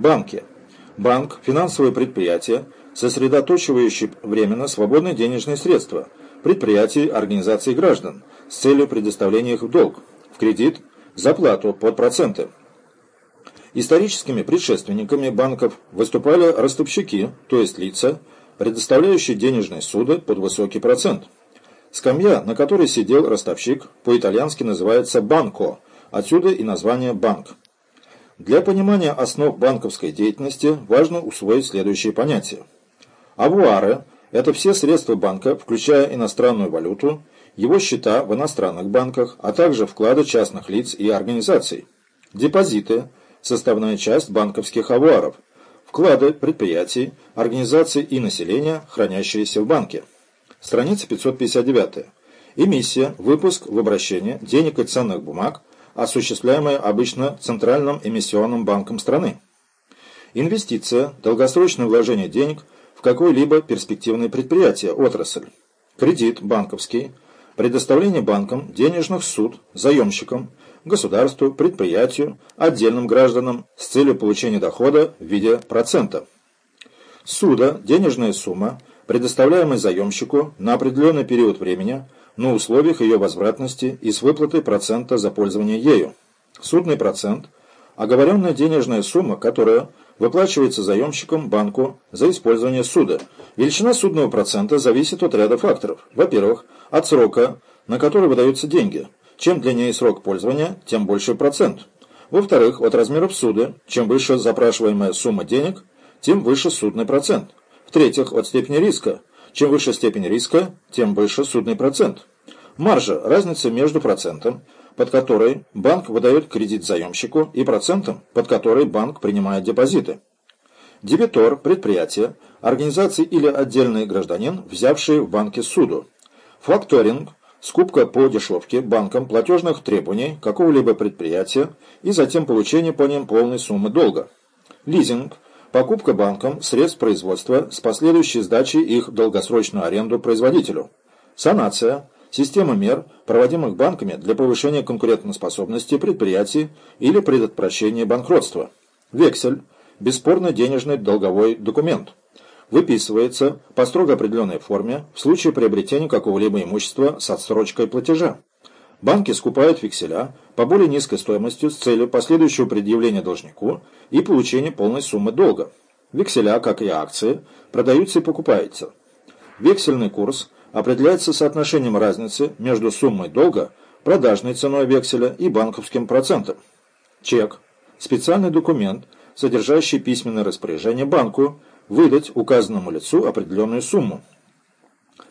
Банки. Банк – финансовое предприятие, сосредоточивающее временно свободные денежные средства предприятий, организаций граждан с целью предоставления их в долг, в кредит, за плату под проценты. Историческими предшественниками банков выступали ростовщики, то есть лица, предоставляющие денежные суды под высокий процент. Скамья, на которой сидел ростовщик, по-итальянски называется «банко», отсюда и название «банк». Для понимания основ банковской деятельности важно усвоить следующие понятия. Авуары – это все средства банка, включая иностранную валюту, его счета в иностранных банках, а также вклады частных лиц и организаций. Депозиты – составная часть банковских авуаров, вклады предприятий, организаций и населения, хранящиеся в банке. Страница 559. Эмиссия, выпуск в обращение денег и ценных бумаг, осуществляемая обычно Центральным эмиссионным банком страны. Инвестиция, долгосрочное вложение денег в какое-либо перспективное предприятие, отрасль. Кредит банковский, предоставление банкам денежных суд заемщикам, государству, предприятию, отдельным гражданам с целью получения дохода в виде процента. Суда – денежная сумма, предоставляемая заемщику на определенный период времени на условиях ее возвратности и с выплатой процента за пользование ею. Судный процент – оговоренная денежная сумма, которая выплачивается заемщиком банку за использование суда. Величина судного процента зависит от ряда факторов. Во-первых, от срока, на который выдаются деньги – чем длиннее срок пользования, тем больше процент. Во-вторых, от размеров суда, чем выше запрашиваемая сумма денег, тем выше судный процент. В-третьих, от степени риска. Чем выше степень риска, тем выше судный процент. Маржа – разница между процентом, под которой банк выдает кредит заемщику, и процентом, под который банк принимает депозиты. Дебитор – предприятие, организации или отдельный гражданин, взявший в банке суду. Факторинг скупка по дешевке банком платежных требований какого-либо предприятия и затем получение по ним полной суммы долга. Лизинг – покупка банком средств производства с последующей сдачей их в долгосрочную аренду производителю. Санация – система мер, проводимых банками для повышения конкурентоспособности предприятий или предотвращения банкротства. Вексель – бесспорно денежный долговой документ – выписывается по строго определенной форме в случае приобретения какого-либо имущества с отсрочкой платежа. Банки скупают векселя по более низкой стоимости с целью последующего предъявления должнику и получения полной суммы долга. Векселя, как и акции, продаются и покупаются. Вексельный курс определяется соотношением разницы между суммой долга, продажной ценой векселя и банковским процентом. Чек – специальный документ, содержащий письменное распоряжение банку, выдать указанному лицу определенную сумму.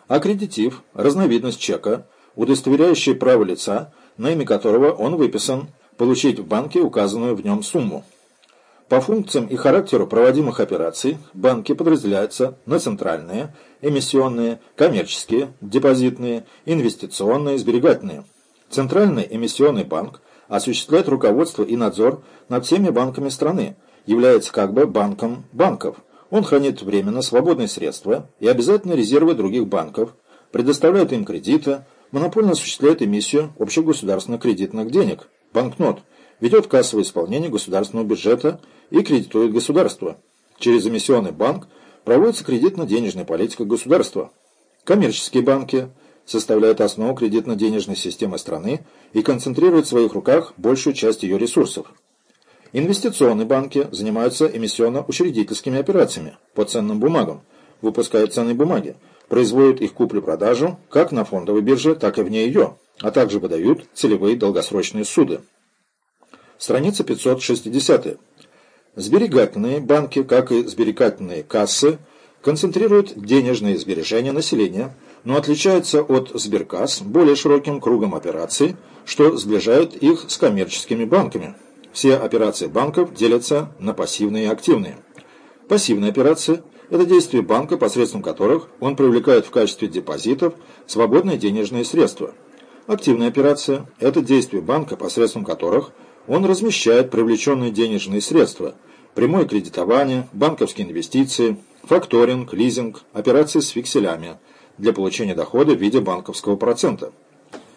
Аккредитив – разновидность чека, удостоверяющий право лица, на имя которого он выписан, получить в банке указанную в нем сумму. По функциям и характеру проводимых операций банки подразделяются на центральные, эмиссионные, коммерческие, депозитные, инвестиционные, сберегательные. Центральный эмиссионный банк осуществляет руководство и надзор над всеми банками страны, является как бы банком банков – он хранит временно свободные средства и обязательно резервы других банков, предоставляет им кредиты, монопольно осуществляет эмиссию общегосударственных кредитных денег, банкнот, ведет кассовое исполнение государственного бюджета и кредитует государство. Через эмиссионный банк проводится кредитно-денежная политика государства. Коммерческие банки составляют основу кредитно-денежной системы страны и концентрируют в своих руках большую часть ее ресурсов. Инвестиционные банки занимаются эмиссионно-учредительскими операциями по ценным бумагам, выпускают ценные бумаги, производят их куплю-продажу как на фондовой бирже, так и вне ее, а также выдают целевые долгосрочные суды. Страница 560. Сберегательные банки, как и сберегательные кассы, концентрируют денежные сбережения населения, но отличаются от сберкасс более широким кругом операций, что сближает их с коммерческими банками. Все операции банков делятся на пассивные и активные. Пассивные операции – это действия банка, посредством которых он привлекает в качестве депозитов свободные денежные средства. Активная операция – это действия банка, посредством которых он размещает привлеченные денежные средства, прямое кредитование, банковские инвестиции, факторинг, лизинг, операции с фикселями для получения дохода в виде банковского процента –